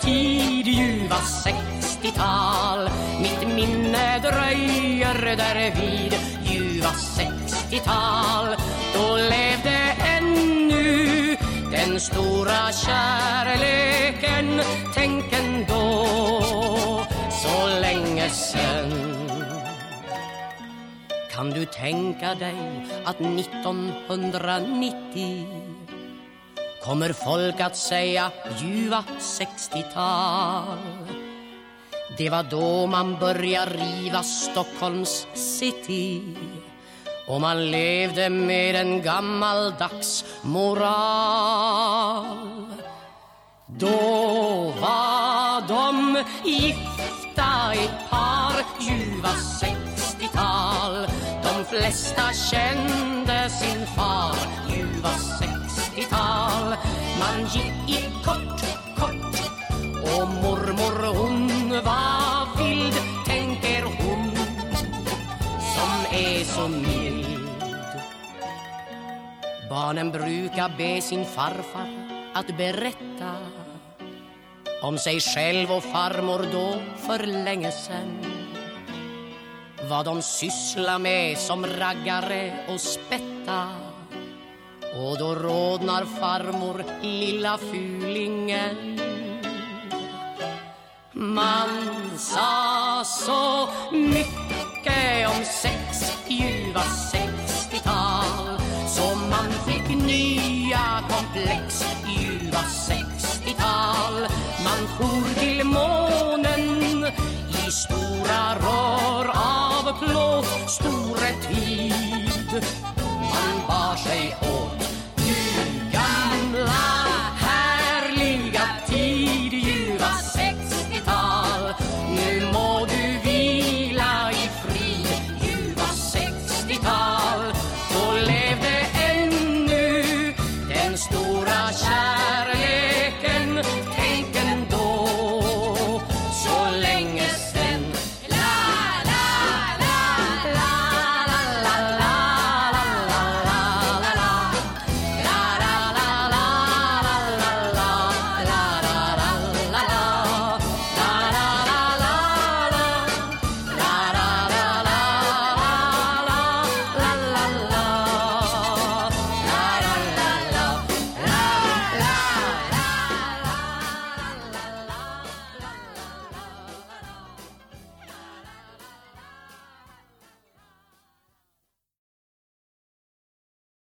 tid, ljuva 60-tal Mitt minne dröjer därvid, ljuva 60-tal Då levde ännu den stora kärleken. Tänk ändå, så länge sen. Kan du tänka dig att 1990 kommer folk att säga ljuva 60-tal Det var då man började riva Stockholms city. Och man levde med en gammaldags moral. Då var de gifta ett par ljuva 60-tal De flesta kände sin far ljuva 60-tal Ge i kort, kort. Och mormor hon var vild Tänker hon som är så mild. Barnen brukar be sin farfar att berätta om sig själv och farmor då för länge sen. Vad de sysslar med som raggare och spätta och då rodnar farmor lilla fulingen Man sa så mycket om sex, ljuva 60-tal så man fick nya komplex,